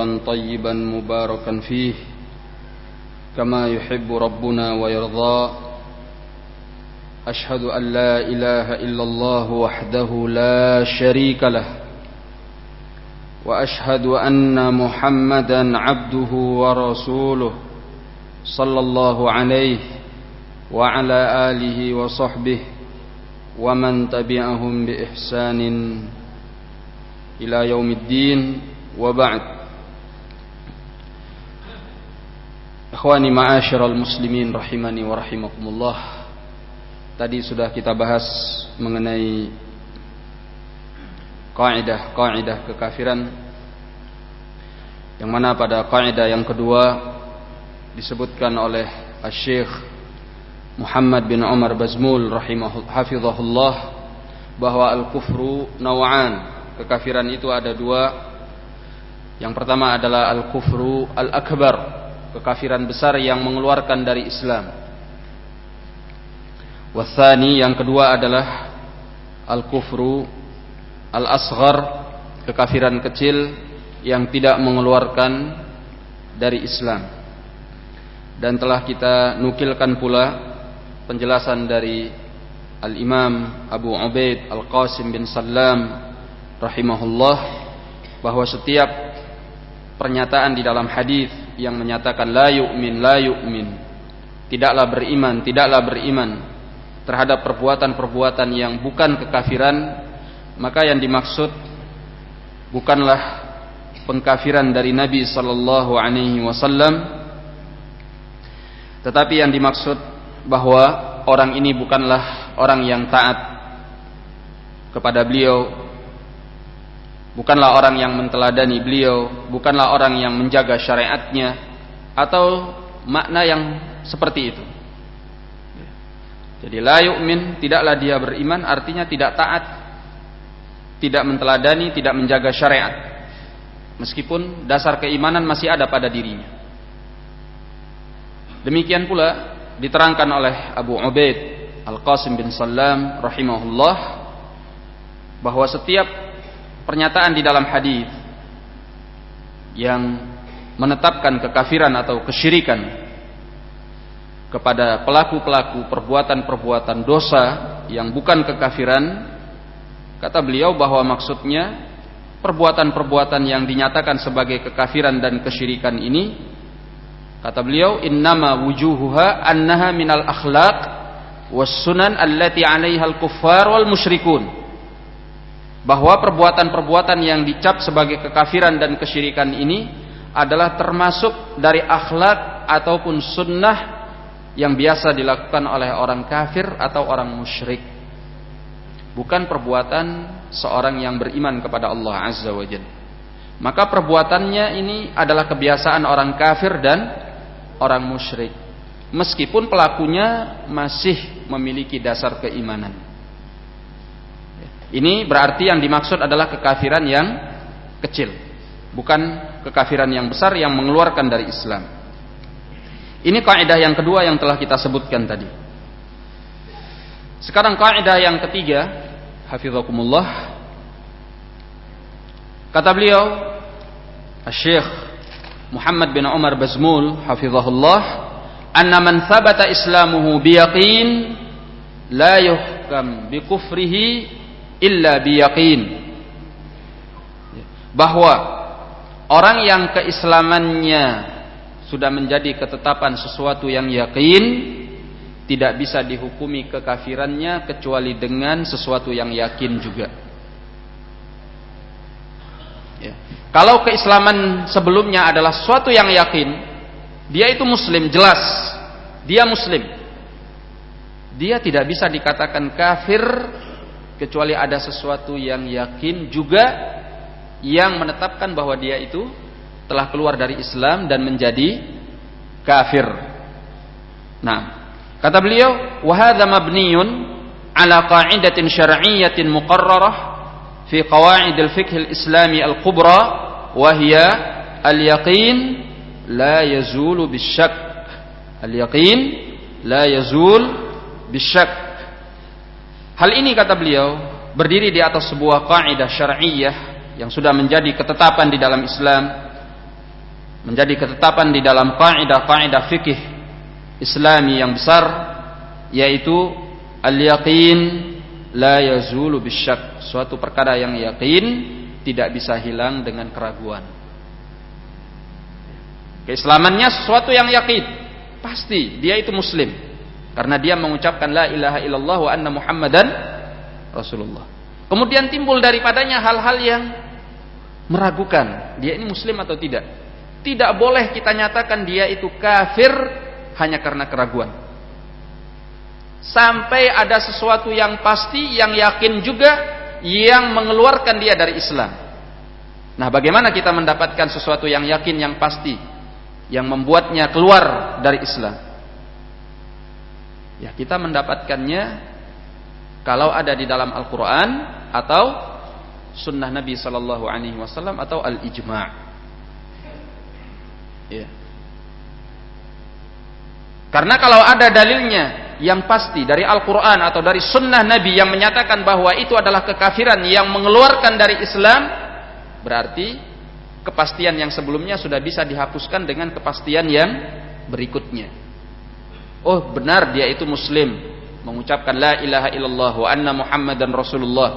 طيبا مباركا فيه كما يحب ربنا ويرضى. أشهد أن لا إله إلا الله وحده لا شريك له وأشهد أن محمدا عبده ورسوله صلى الله عليه وعلى آله وصحبه ومن تبعهم بإحسان إلى يوم الدين. وبعد Ikhwani ma'asyiral muslimin rahimani wa rahimakumullah. Tadi sudah kita bahas mengenai kaidah-kaidah kekafiran yang mana pada kaidah yang kedua disebutkan oleh Syekh Muhammad bin Umar Bazmul rahimahullah bahwa al-kufru naw'an. Kekafiran itu ada dua. Yang pertama adalah al-kufru al-akbar kekafiran besar yang mengeluarkan dari Islam. Wasani yang kedua adalah al-kufru al-asghar, kekafiran kecil yang tidak mengeluarkan dari Islam. Dan telah kita nukilkan pula penjelasan dari Al-Imam Abu Ubaid Al-Qasim bin Salam rahimahullah bahwa setiap pernyataan di dalam hadis yang menyatakan la yu'min la yu'min. Tidaklah beriman tidaklah beriman terhadap perbuatan-perbuatan yang bukan kekafiran. Maka yang dimaksud bukanlah pengkafiran dari Nabi sallallahu alaihi wasallam tetapi yang dimaksud bahwa orang ini bukanlah orang yang taat kepada beliau bukanlah orang yang menteladani beliau, bukanlah orang yang menjaga syariatnya, atau makna yang seperti itu. Jadi la yu'min tidaklah dia beriman artinya tidak taat, tidak menteladani, tidak menjaga syariat. Meskipun dasar keimanan masih ada pada dirinya. Demikian pula diterangkan oleh Abu Ubaid Al-Qasim bin Salam rahimahullah bahwa setiap pernyataan di dalam hadis yang menetapkan kekafiran atau kesyirikan kepada pelaku-pelaku perbuatan-perbuatan dosa yang bukan kekafiran kata beliau bahwa maksudnya perbuatan-perbuatan yang dinyatakan sebagai kekafiran dan kesyirikan ini kata beliau innama wujuhuha annaha minal akhlaq was sunan allati 'alaiha al-kuffar wal musyrikun bahwa perbuatan-perbuatan yang dicap sebagai kekafiran dan kesyirikan ini adalah termasuk dari akhlak ataupun sunnah yang biasa dilakukan oleh orang kafir atau orang musyrik. Bukan perbuatan seorang yang beriman kepada Allah Azza wa Jalla. Maka perbuatannya ini adalah kebiasaan orang kafir dan orang musyrik. Meskipun pelakunya masih memiliki dasar keimanan ini berarti yang dimaksud adalah kekafiran yang kecil, bukan kekafiran yang besar yang mengeluarkan dari Islam. Ini kaidah yang kedua yang telah kita sebutkan tadi. Sekarang kaidah yang ketiga, hafizakumullah. Kata beliau, Syekh Muhammad bin Umar Bazmul hafizahullah, "Anna man thabata islamuhu biyaqin la yuhkam bi kufrihi illa biyaqin. Bahwa orang yang keislamannya sudah menjadi ketetapan sesuatu yang yakin tidak bisa dihukumi kekafirannya kecuali dengan sesuatu yang yakin juga. Ya. kalau keislaman sebelumnya adalah sesuatu yang yakin dia itu muslim jelas. Dia muslim. Dia tidak bisa dikatakan kafir kecuali ada sesuatu yang yakin juga yang menetapkan bahwa dia itu telah keluar dari Islam dan menjadi kafir. Nah, kata beliau, "Wa hadza mabniyun ala qa'idatin syar'iyyatin muqarrarah fi qawa'id al-fiqh al-islami al-kubra wa hiya al-yaqin la yazulu bisyak." Al-yaqin la yazul bisyak. Hal ini kata beliau berdiri di atas sebuah kaidah syar'iyyah yang sudah menjadi ketetapan di dalam Islam menjadi ketetapan di dalam kaidah-kaidah fikih Islami yang besar yaitu al-yaqin la yazulu bisyak suatu perkara yang yakin tidak bisa hilang dengan keraguan. Keislamannya sesuatu yang yakin pasti dia itu muslim karena dia mengucapkan la ilaha illallah wa anna muhammadan rasulullah kemudian timbul daripadanya hal-hal yang meragukan dia ini muslim atau tidak tidak boleh kita nyatakan dia itu kafir hanya karena keraguan. Sampai ada sesuatu yang pasti, yang yakin juga, yang mengeluarkan dia dari Islam. Nah, bagaimana kita mendapatkan sesuatu yang yakin, yang pasti, yang membuatnya keluar dari Islam? Ya, kita mendapatkannya kalau ada di dalam Al-Quran atau Sunnah Nabi Sallallahu Alaihi Wasallam atau Al-Ijma'. Ya. Karena kalau ada dalilnya yang pasti dari Al-Quran atau dari Sunnah Nabi yang menyatakan bahwa itu adalah kekafiran yang mengeluarkan dari Islam, berarti kepastian yang sebelumnya sudah bisa dihapuskan dengan kepastian yang berikutnya. Oh benar dia itu Muslim, mengucapkan la ilaha illallah wa anna muhammadan rasulullah.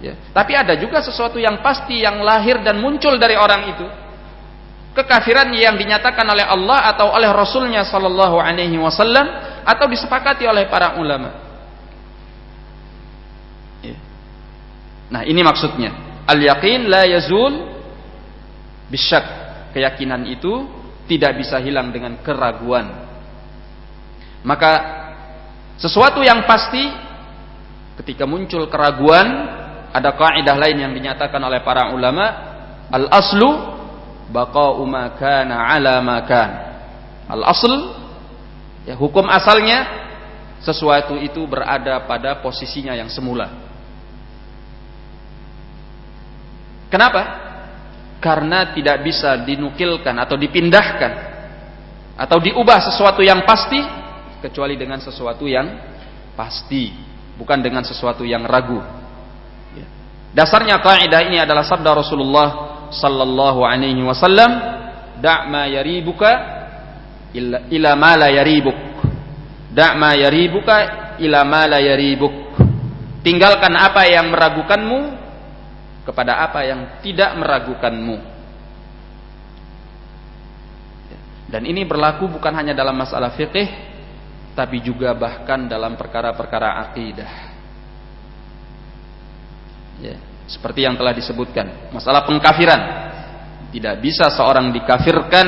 Ya. Tapi ada juga sesuatu yang pasti yang lahir dan muncul dari orang itu kekafiran yang dinyatakan oleh Allah atau oleh Rasulnya Sallallahu Alaihi Wasallam atau disepakati oleh para ulama. Ya. Nah ini maksudnya al yakin la yazul bisyak keyakinan itu tidak bisa hilang dengan keraguan. Maka sesuatu yang pasti ketika muncul keraguan ada kaidah lain yang dinyatakan oleh para ulama al aslu baqa'u ma kana ala ma kan. Al asl ya hukum asalnya sesuatu itu berada pada posisinya yang semula. Kenapa? Karena tidak bisa dinukilkan atau dipindahkan atau diubah sesuatu yang pasti kecuali dengan sesuatu yang pasti, bukan dengan sesuatu yang ragu. Ya. Dasarnya kaidah ini adalah sabda Rasulullah sallallahu alaihi wasallam da' ma yaribuka ila, ila ma la yaribuk da' ma yaribuka ila ma la yaribuk tinggalkan apa yang meragukanmu kepada apa yang tidak meragukanmu dan ini berlaku bukan hanya dalam masalah fikih tapi juga bahkan dalam perkara-perkara akidah ya seperti yang telah disebutkan masalah pengkafiran tidak bisa seorang dikafirkan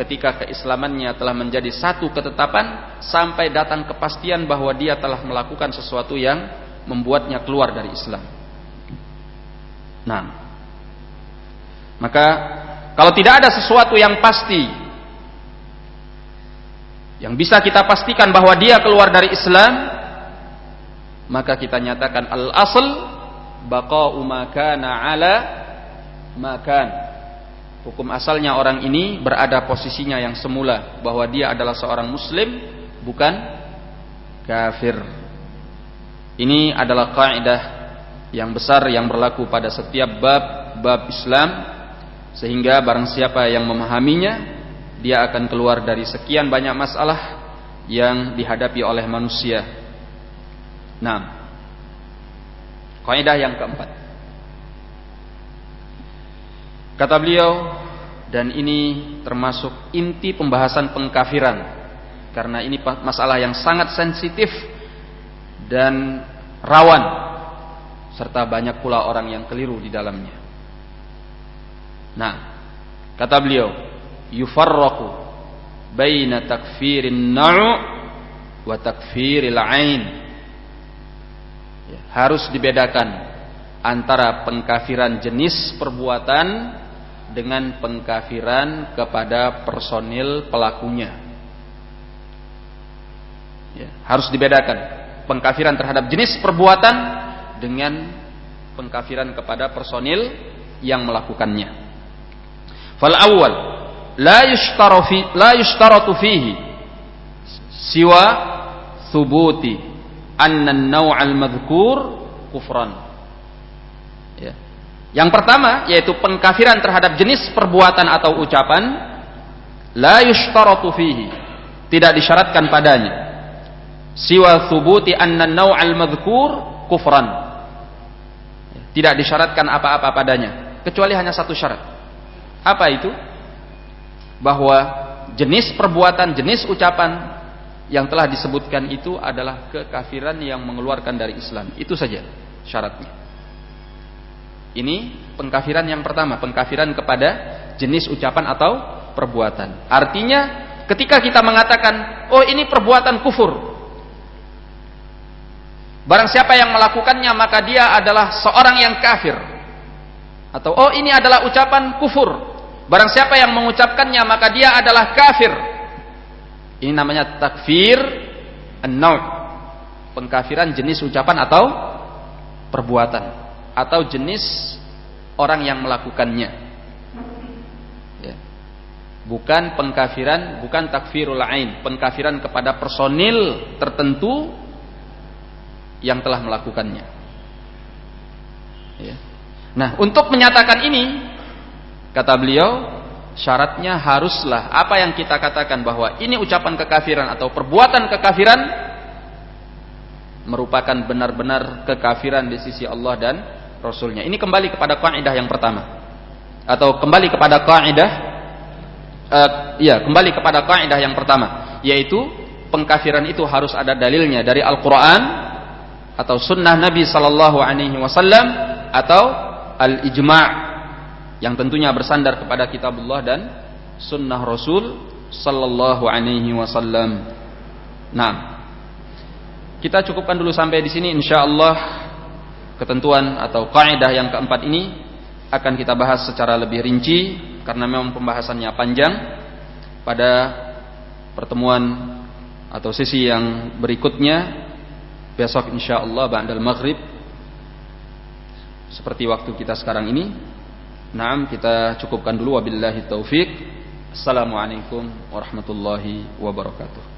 ketika keislamannya telah menjadi satu ketetapan sampai datang kepastian bahwa dia telah melakukan sesuatu yang membuatnya keluar dari Islam. Nah, maka kalau tidak ada sesuatu yang pasti yang bisa kita pastikan bahwa dia keluar dari Islam, maka kita nyatakan al-asl baqa'u ma kana ala makan. Hukum asalnya orang ini berada posisinya yang semula bahwa dia adalah seorang muslim bukan kafir. Ini adalah kaidah yang besar yang berlaku pada setiap bab bab Islam sehingga barang siapa yang memahaminya dia akan keluar dari sekian banyak masalah yang dihadapi oleh manusia. Nah, Kaidah yang keempat. Kata beliau, dan ini termasuk inti pembahasan pengkafiran. Karena ini masalah yang sangat sensitif dan rawan. Serta banyak pula orang yang keliru di dalamnya. Nah, kata beliau, yufarraku baina takfirin na'u wa takfiril ain ya, harus dibedakan antara pengkafiran jenis perbuatan dengan pengkafiran kepada personil pelakunya. Ya, harus dibedakan pengkafiran terhadap jenis perbuatan dengan pengkafiran kepada personil yang melakukannya. Fal awal la yushtaru fi la yushtaratu fihi siwa thubuti anna an-naw'al madhkur kufran. Ya. Yang pertama yaitu pengkafiran terhadap jenis perbuatan atau ucapan la yushtaratu fihi tidak disyaratkan padanya. siwa thubuti anna naw'al madhkur kufran tidak disyaratkan apa-apa padanya. Kecuali hanya satu syarat. Apa itu bahwa jenis perbuatan jenis ucapan yang telah disebutkan itu adalah kekafiran yang mengeluarkan dari Islam itu saja syaratnya ini pengkafiran yang pertama pengkafiran kepada jenis ucapan atau perbuatan artinya ketika kita mengatakan oh ini perbuatan kufur Barang siapa yang melakukannya maka dia adalah seorang yang kafir. Atau oh ini adalah ucapan kufur. Barang siapa yang mengucapkannya maka dia adalah kafir. Ini namanya takfir an Pengkafiran jenis ucapan atau perbuatan atau jenis orang yang melakukannya. Ya. Bukan pengkafiran, bukan takfirul ain, pengkafiran kepada personil tertentu yang telah melakukannya. Ya. Nah, untuk menyatakan ini, kata beliau, syaratnya haruslah apa yang kita katakan bahwa ini ucapan kekafiran atau perbuatan kekafiran merupakan benar-benar kekafiran di sisi Allah dan Rasulnya. Ini kembali kepada kaidah yang pertama, atau kembali kepada kaidah, uh, ya kembali kepada kaidah yang pertama, yaitu pengkafiran itu harus ada dalilnya dari Al-Quran atau sunnah Nabi Sallallahu Alaihi Wasallam atau al ijma' yang tentunya bersandar kepada kitabullah dan sunnah Rasul Sallallahu Alaihi Wasallam. Nah, kita cukupkan dulu sampai di sini. Insya Allah ketentuan atau kaidah yang keempat ini akan kita bahas secara lebih rinci karena memang pembahasannya panjang pada pertemuan atau sesi yang berikutnya besok insyaallah ba'dal maghrib seperti waktu kita sekarang ini Naam kita cukupkan dulu. Wabillahi taufik Assalamualaikum warahmatullahi wabarakatuh